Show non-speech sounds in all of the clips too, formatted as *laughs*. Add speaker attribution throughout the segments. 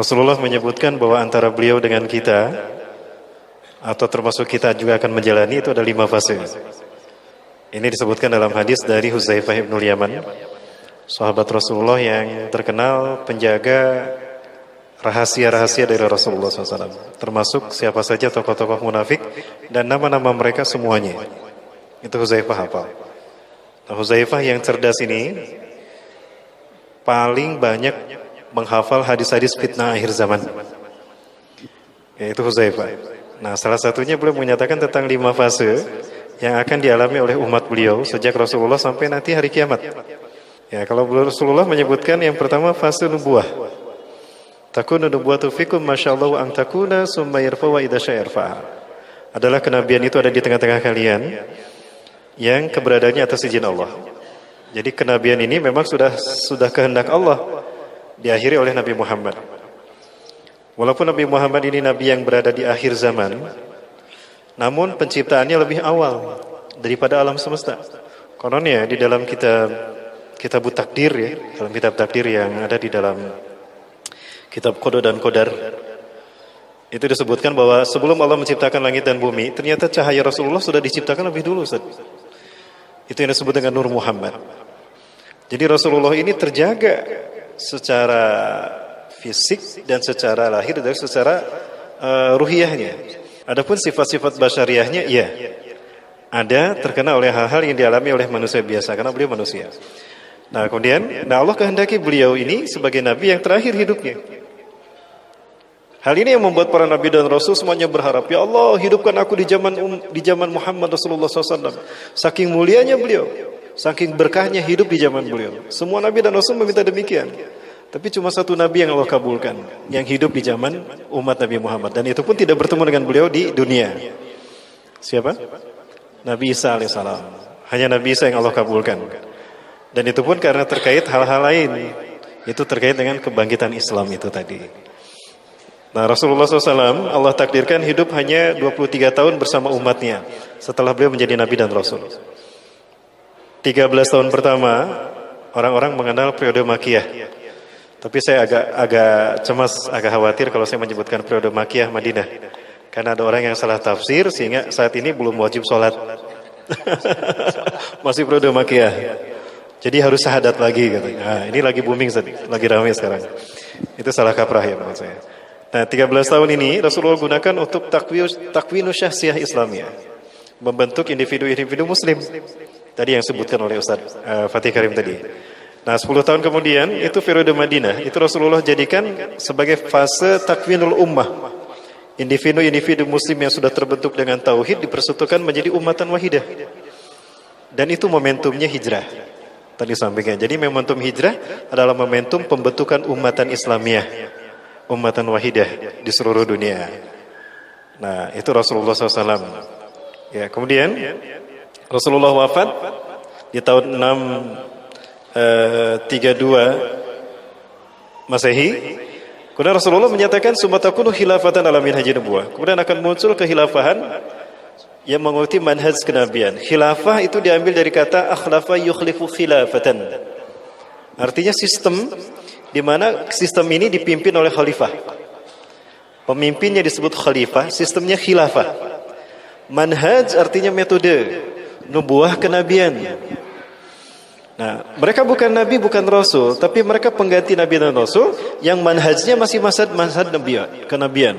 Speaker 1: Rasulullah menyebutkan bahwa antara beliau dengan kita atau termasuk kita juga akan menjalani itu ada lima fase. Ini disebutkan dalam hadis dari Huzaifah ibn Yaman, sahabat Rasulullah yang terkenal penjaga rahasia-rahasia dari Rasulullah SAW. Termasuk siapa saja tokoh-tokoh munafik dan nama-nama mereka semuanya. Itu Huzaifah hafal. Nah, Huzaifah yang cerdas ini paling banyak menghafal hadis-hadis fitnah akhir zaman. Yaitu Huzaifah. Nah, salah satunya beliau menyatakan tentang lima fase yang akan dialami oleh umat beliau sejak Rasulullah sampai nanti hari kiamat. Ya, kalau Rasulullah menyebutkan yang pertama fase nubuah. Takunu nubuwatu fikum masyaallah ang takuna summa yarfa wa idza Adalah kenabian itu ada di tengah-tengah kalian yang keberadaannya atas izin Allah. Jadi kenabian ini memang sudah sudah kehendak Allah diakhiri oleh Nabi Muhammad. Walaupun Nabi Muhammad ini nabi yang berada di akhir zaman, namun penciptaannya lebih awal daripada alam semesta. Kononnya di dalam kitab kitab takdir ya, dalam kitab takdir yang ada di dalam kitab Qada dan Qadar itu disebutkan bahwa sebelum Allah menciptakan langit dan bumi, ternyata cahaya Rasulullah sudah diciptakan lebih dulu. Ustaz. Itu yang disebut dengan Nur Muhammad. Jadi Rasulullah ini terjaga secara fisik dan secara lahir dan secara uh, ruhiyahnya. Adapun sifat-sifat basyariahnya iya. Ada terkena oleh hal-hal yang dialami oleh manusia biasa karena beliau manusia. Nah, kemudian nah Allah kehendaki beliau ini sebagai nabi yang terakhir hidupnya. Hal ini yang membuat para nabi dan rasul semuanya berharap, ya Allah, hidupkan aku di zaman um, di zaman Muhammad Rasulullah SAW. Saking mulianya beliau, saking berkahnya hidup di zaman beliau. Semua nabi dan rasul meminta demikian. Tapi cuma satu nabi yang Allah kabulkan, yang hidup di zaman umat Nabi Muhammad dan itu pun tidak bertemu dengan beliau di dunia. Siapa? Nabi Isa alaihissalam. Hanya Nabi Isa yang Allah kabulkan. Dan itu pun karena terkait hal-hal lain. Itu terkait dengan kebangkitan Islam itu tadi. Nah Rasulullah SAW Allah takdirkan hidup hanya 23 tahun bersama umatnya. Setelah beliau menjadi Nabi dan Rasul. 13 tahun pertama orang-orang mengenal periode Makiyah tapi saya agak agak cemas, agak khawatir kalau saya menyebutkan periode Makiyah Madinah. Karena ada orang yang salah tafsir sehingga saat ini belum wajib sholat. *laughs* Masih periode Makiyah. Jadi harus syahadat lagi gitu. Nah, ini lagi booming lagi ramai sekarang. Itu salah kaprah ya menurut saya. Nah, 13 tahun ini Rasulullah gunakan untuk takwinu syahsiyah Islamiyah. Membentuk individu-individu muslim. Tadi yang sebutkan oleh Ustaz uh, Fatih Karim tadi. Nah 10 tahun kemudian itu periode Madinah Itu Rasulullah jadikan sebagai fase takwinul ummah. Individu-individu muslim yang sudah terbentuk dengan tauhid Dipersatukan menjadi umatan wahidah. Dan itu momentumnya hijrah. Tadi sampaikan. Jadi momentum hijrah adalah momentum pembentukan umatan Islamiyah Umatan wahidah di seluruh dunia. Nah itu Rasulullah SAW Ya kemudian Rasulullah wafat di tahun 6 32 eh, Masehi. Kemudian Rasulullah menyatakan sumatakunu khilafatan ala minhajin nubuwah. Kemudian akan muncul kehilafahan yang mengikuti manhaj kenabian. Khilafah itu diambil dari kata akhlafa yukhlifu khilafatan. Artinya sistem di mana sistem ini dipimpin oleh khalifah. Pemimpinnya disebut khalifah, sistemnya khilafah. Manhaj artinya metode, nubuah kenabian. Nah, mereka bukan nabi, bukan rasul, tapi mereka pengganti nabi dan rasul yang manhajnya masih masad masad nabi kenabian.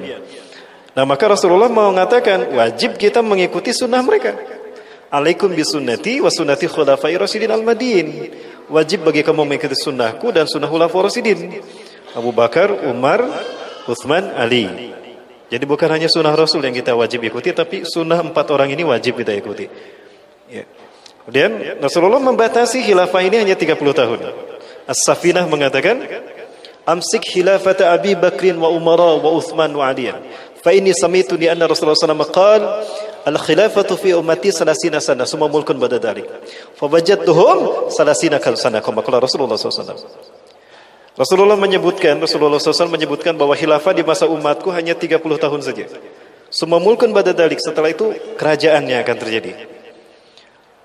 Speaker 1: Nah, maka Rasulullah mau mengatakan wajib kita mengikuti sunnah mereka. Alaikum bisunnati wa sunnati khulafai rasidin al-madin. Wajib bagi kamu mengikuti sunnahku dan sunnah khulafai rasidin. Abu Bakar, Umar, Uthman, Ali. Jadi bukan hanya sunnah Rasul yang kita wajib ikuti, tapi sunnah empat orang ini wajib kita ikuti. Ya. Kemudian Rasulullah membatasi khilafah ini hanya 30 tahun. As-Safinah mengatakan, Amsik khilafata Abi Bakrin wa Umara wa Uthman wa Aliyan. Fa inni samitu ni anna Rasulullah SAW qal al-khilafatu fi ummati salasina sana summa mulkun bada dhalik. Fa wajadtuhum salasina kal sana kama qala Rasulullah SAW. Rasulullah menyebutkan Rasulullah SAW menyebutkan bahwa khilafah di masa umatku hanya 30 tahun saja. Semua mulkun pada dalik setelah itu kerajaan yang akan terjadi.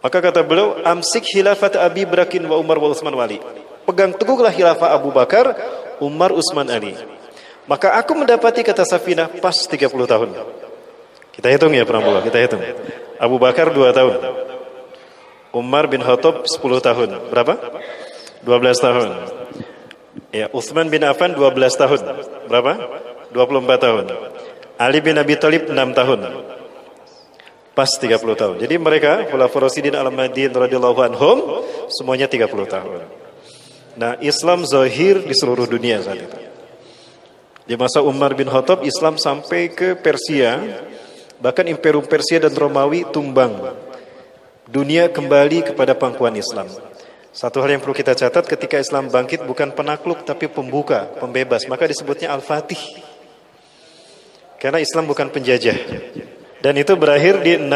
Speaker 1: Maka kata beliau, amsik khilafat Abi Brakin wa Umar wa Utsman wali. Pegang teguhlah khilafah Abu Bakar, Umar, Utsman Ali. Maka aku mendapati kata Safinah pas 30 tahun. Kita hitung ya Pramula, kita hitung. Abu Bakar 2 tahun. Umar bin Khattab 10 tahun. Berapa? 12 tahun. Ya, Uthman bin Affan 12 tahun. Berapa? 24 tahun. Ali bin Abi Thalib 6 tahun. Pas 30 tahun. Jadi mereka Khulafaur Rasyidin Al-Madin radhiyallahu anhum semuanya 30 tahun. Nah, Islam zahir di seluruh dunia saat itu. Di masa Umar bin Khattab Islam sampai ke Persia, bahkan Imperium Persia dan Romawi tumbang. Dunia kembali kepada pangkuan Islam. Satu hal yang perlu kita catat ketika Islam bangkit bukan penakluk tapi pembuka, pembebas. Maka disebutnya Al-Fatih. Karena Islam bukan penjajah. Dan itu berakhir di 6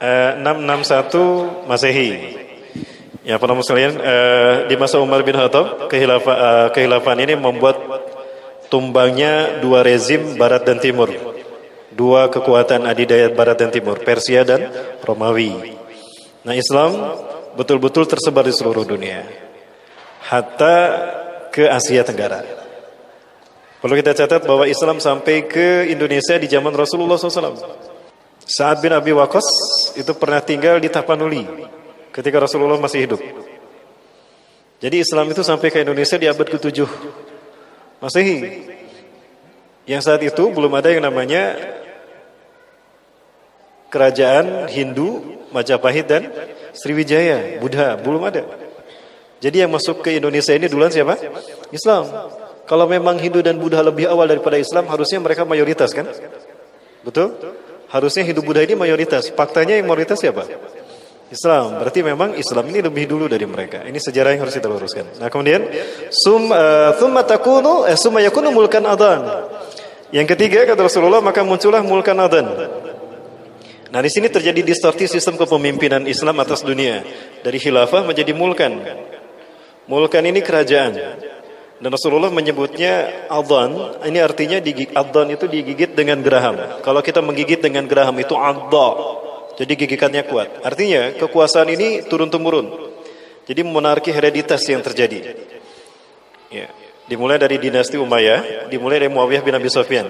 Speaker 1: eh, 661 Masehi. Ya, para muslimin eh, di masa Umar bin Khattab kehilafan, eh, kehilafan ini membuat tumbangnya dua rezim barat dan timur. Dua kekuatan adidaya barat dan timur, Persia dan Romawi. Nah, Islam betul-betul tersebar di seluruh dunia. Hatta ke Asia Tenggara. Perlu kita catat bahwa Islam sampai ke Indonesia di zaman Rasulullah SAW. Saat bin Abi Waqqas itu pernah tinggal di Tapanuli ketika Rasulullah masih hidup. Jadi Islam itu sampai ke Indonesia di abad ke-7 Masehi. Yang saat itu belum ada yang namanya kerajaan Hindu, Majapahit dan Sriwijaya, Buddha, belum ada. Jadi yang masuk ke Indonesia ini duluan siapa? Islam. Kalau memang Hindu dan Buddha lebih awal daripada Islam, harusnya mereka mayoritas kan? Betul? Harusnya Hindu Buddha ini mayoritas. Faktanya yang mayoritas siapa? Islam. Berarti memang Islam ini lebih dulu dari mereka. Ini sejarah yang harus kita luruskan. Nah, kemudian sum uh, thumma takunu eh, summa yakunu mulkan adan. Yang ketiga kata Rasulullah maka muncullah mulkan adan. Nah, di sini terjadi distorsi sistem kepemimpinan Islam atas dunia dari khilafah menjadi mulkan. Mulkan ini kerajaan. Dan Rasulullah menyebutnya adhan, ini artinya digigit adhan itu digigit dengan geraham. Kalau kita menggigit dengan geraham itu adha. Jadi gigitannya kuat. Artinya kekuasaan ini turun temurun. Jadi monarki hereditas yang terjadi. Ya. Dimulai dari dinasti Umayyah, dimulai dari Muawiyah bin Abi Sufyan.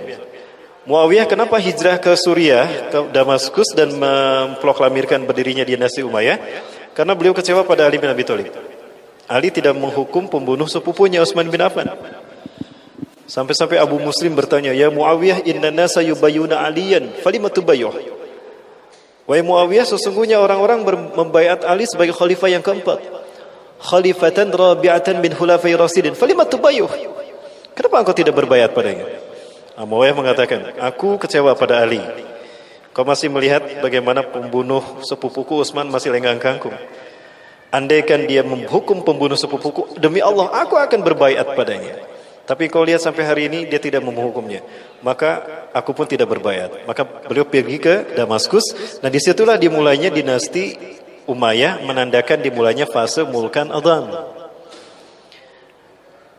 Speaker 1: Muawiyah kenapa hijrah ke Suriah, ke Damaskus dan memproklamirkan berdirinya dinasti Umayyah? Karena beliau kecewa pada Ali bin Abi Thalib. Ali tidak menghukum pembunuh sepupunya Utsman bin Affan. Sampai-sampai Abu Muslim bertanya, "Ya Muawiyah, inna nasa yubayyuna aliyan, falimatu bayyuh?" Wahai Muawiyah, sesungguhnya orang-orang membayat Ali sebagai khalifah yang keempat. Khalifatan rabi'atan min hulafai rasidin. Falima tubayuh. Kenapa engkau tidak berbayat padanya? Ah, Muawiyah mengatakan, aku kecewa pada Ali. Kau masih melihat bagaimana pembunuh sepupuku Utsman masih lenggang kangkung. Andaikan dia menghukum pembunuh sepupuku, demi Allah aku akan berbayat padanya. Tapi kau lihat sampai hari ini dia tidak menghukumnya. Maka aku pun tidak berbayat. Maka beliau pergi ke Damaskus. Nah di situlah dimulainya dinasti Umayyah menandakan dimulainya fase mulkan Adam.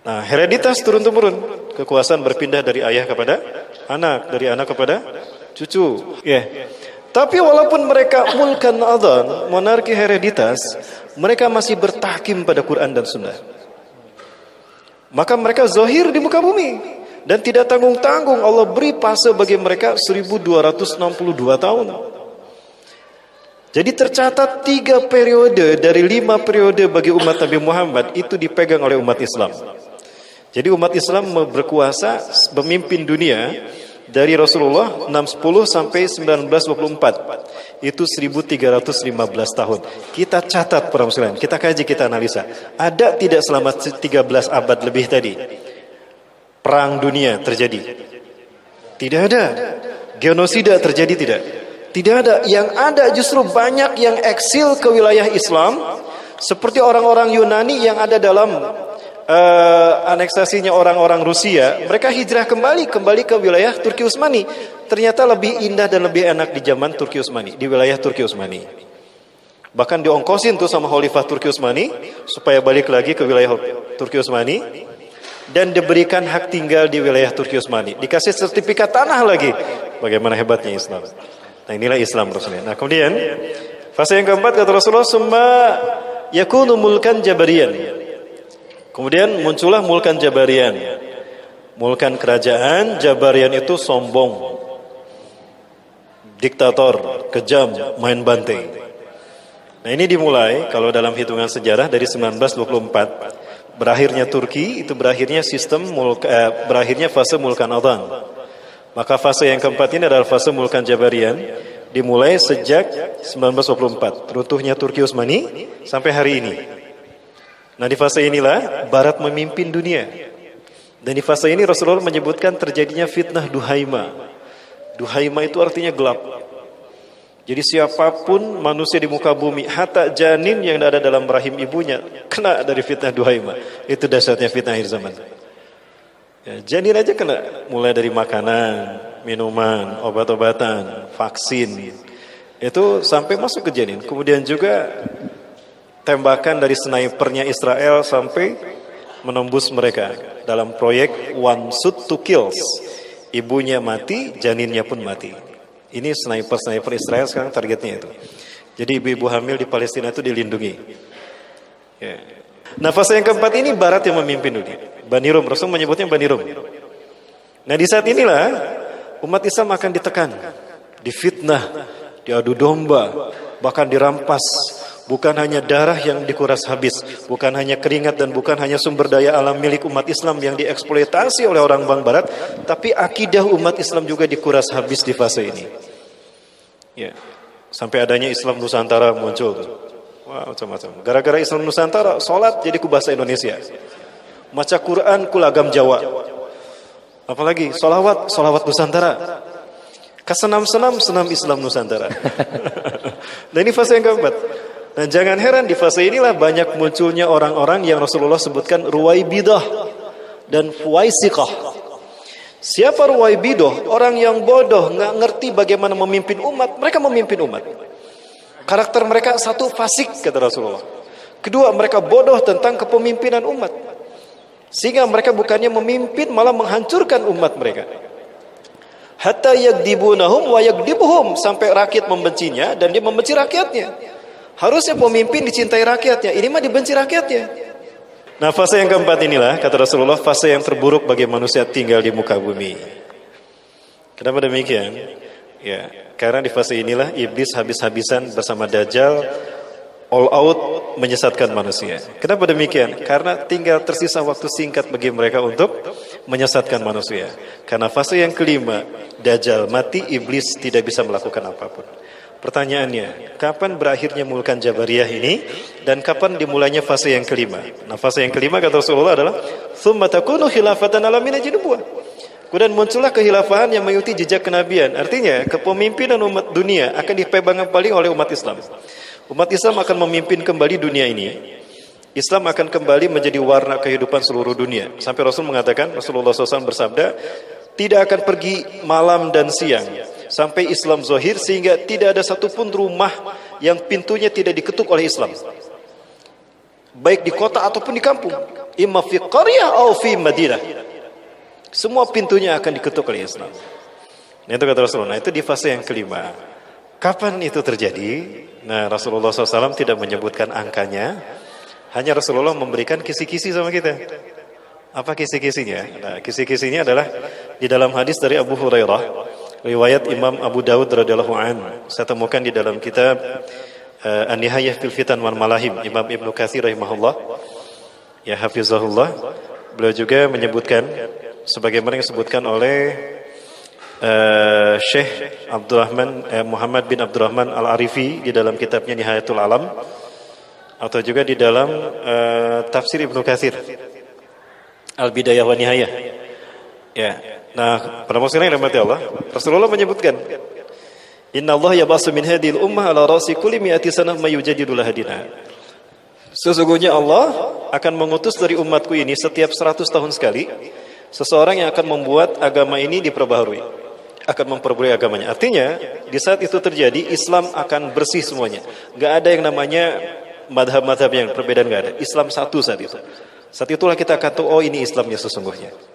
Speaker 1: Nah hereditas turun temurun. Kekuasaan berpindah dari ayah kepada anak, dari anak kepada cucu. Ya. Yeah. Tapi walaupun mereka mulkan Adam, monarki hereditas, mereka masih bertahkim pada Quran dan Sunnah. Maka mereka zahir di muka bumi dan tidak tanggung-tanggung Allah beri fase bagi mereka 1262 tahun. Jadi tercatat tiga periode dari lima periode bagi umat Nabi Muhammad itu dipegang oleh umat Islam. Jadi umat Islam berkuasa memimpin dunia dari Rasulullah 610 sampai 1924 itu 1315 tahun. Kita catat para muslimin, kita kaji, kita analisa. Ada tidak selama 13 abad lebih tadi perang dunia terjadi? Tidak ada. Genosida terjadi tidak? Tidak ada. Yang ada justru banyak yang eksil ke wilayah Islam seperti orang-orang Yunani yang ada dalam uh, aneksasinya orang-orang Rusia, mereka hijrah kembali kembali ke wilayah Turki Utsmani. Ternyata lebih indah dan lebih enak di zaman Turki Utsmani, di wilayah Turki Utsmani. Bahkan diongkosin tuh sama Khalifah Turki Utsmani supaya balik lagi ke wilayah Turki Utsmani dan diberikan hak tinggal di wilayah Turki Utsmani. Dikasih sertifikat tanah lagi. Bagaimana hebatnya Islam. Nah inilah Islam Rasulullah. Nah kemudian fase yang keempat kata Rasulullah summa yakunu mulkan jabarian Kemudian muncullah mulkan Jabarian. Mulkan kerajaan Jabarian itu sombong. Diktator, kejam, main bantai. Nah ini dimulai kalau dalam hitungan sejarah dari 1924 berakhirnya Turki itu berakhirnya sistem mulk, eh, berakhirnya fase Mulkan Adhan. Maka fase yang keempat ini adalah fase Mulkan Jabarian dimulai sejak 1924 runtuhnya Turki Utsmani sampai hari ini. Nah di fase inilah Barat memimpin dunia. Dan di fase ini Rasulullah menyebutkan terjadinya fitnah duhaima. Duhaima itu artinya gelap. Jadi siapa pun manusia di muka bumi, hatta janin yang ada dalam rahim ibunya, kena dari fitnah duhaima. Itu dasarnya fitnah akhir zaman. Ya, janin aja kena, mulai dari makanan, minuman, obat-obatan, vaksin. Itu sampai masuk ke janin. Kemudian juga tembakan dari snipernya Israel sampai menembus mereka dalam proyek One Shoot to Kills. Ibunya mati, janinnya pun mati. Ini sniper-sniper Israel sekarang targetnya itu. Jadi ibu-ibu hamil di Palestina itu dilindungi. Ya. Nah fase yang keempat ini Barat yang memimpin dunia. Bani Rum, Rasul menyebutnya Bani Rum. Nah di saat inilah umat Islam akan ditekan, difitnah, diadu domba, bahkan dirampas, bukan hanya darah yang dikuras habis, bukan hanya keringat dan bukan hanya sumber daya alam milik umat Islam yang dieksploitasi oleh orang bang barat, tapi akidah umat Islam juga dikuras habis di fase ini. Ya. Sampai adanya Islam Nusantara muncul. Wah, macam-macam. Gara-gara Islam Nusantara, sholat jadi ku Indonesia. Maca Quran kulagam Jawa. Apalagi solawat, solawat Nusantara. Kesenam-senam, senam Islam Nusantara. *laughs* nah ini fase yang keempat. Dan jangan heran di fase inilah banyak munculnya orang-orang yang Rasulullah sebutkan ruwaibidah dan fuaisikah. Siapa ruwaibidah? Orang yang bodoh, nggak ngerti bagaimana memimpin umat. Mereka memimpin umat. Karakter mereka satu fasik kata Rasulullah. Kedua, mereka bodoh tentang kepemimpinan umat. Sehingga mereka bukannya memimpin malah menghancurkan umat mereka. Hatta yagdibunahum wa yagdibuhum sampai rakyat membencinya dan dia membenci rakyatnya. Harusnya pemimpin dicintai rakyatnya. Ini mah dibenci rakyatnya. Nah fase yang keempat inilah kata Rasulullah fase yang terburuk bagi manusia tinggal di muka bumi. Kenapa demikian? Ya, karena di fase inilah iblis habis-habisan bersama Dajjal all out menyesatkan manusia. Kenapa demikian? Karena tinggal tersisa waktu singkat bagi mereka untuk menyesatkan manusia. Karena fase yang kelima, Dajjal mati, iblis tidak bisa melakukan apa pun. Pertanyaannya, kapan berakhirnya mulkan Jabariyah ini dan kapan dimulainya fase yang kelima? Nah, fase yang kelima kata Rasulullah adalah thumma takunu khilafatan ala minajin Kemudian muncullah kehilafahan yang mengikuti jejak kenabian. Artinya, kepemimpinan umat dunia akan dipegang kembali oleh umat Islam. Umat Islam akan memimpin kembali dunia ini. Islam akan kembali menjadi warna kehidupan seluruh dunia. Sampai Rasul mengatakan, Rasulullah SAW bersabda, tidak akan pergi malam dan siang sampai Islam zahir sehingga tidak ada satupun rumah yang pintunya tidak diketuk oleh Islam. Baik di kota ataupun di kampung. Imma fi qaryah atau fi Madinah. Semua pintunya akan diketuk oleh Islam. Nah, itu kata Rasulullah. Nah, itu di fase yang kelima. Kapan itu terjadi? Nah, Rasulullah SAW tidak menyebutkan angkanya. Hanya Rasulullah memberikan kisi-kisi sama kita. Apa kisi-kisinya? Nah, kisi-kisinya adalah di dalam hadis dari Abu Hurairah riwayat Imam Abu Dawud radhiyallahu an. Saya temukan di dalam kitab uh, An-Nihayah fil Fitan wal Malahim Imam Ibnu Katsir rahimahullah. Ya hafizahullah. Beliau juga menyebutkan sebagaimana yang disebutkan oleh uh, Syekh Abdurrahman uh, Muhammad bin Abdurrahman Al-Arifi di dalam kitabnya Nihayatul Alam atau juga di dalam uh, tafsir Ibnu Katsir Al-Bidayah wa Nihayah. Ya, Nah, pada muslim yang dirahmati Allah, Rasulullah menyebutkan, Inna Allah yabasu min hadil ummah ala rasi kulli mi'ati sanah mayujadidu lahadina. Sesungguhnya Allah akan mengutus dari umatku ini setiap 100 tahun sekali seseorang yang akan membuat agama ini diperbaharui, akan memperbarui agamanya. Artinya, di saat itu terjadi Islam akan bersih semuanya. Gak ada yang namanya madhab-madhab yang perbedaan gak ada. Islam satu saat itu. Saat itulah kita kata, oh ini Islamnya sesungguhnya.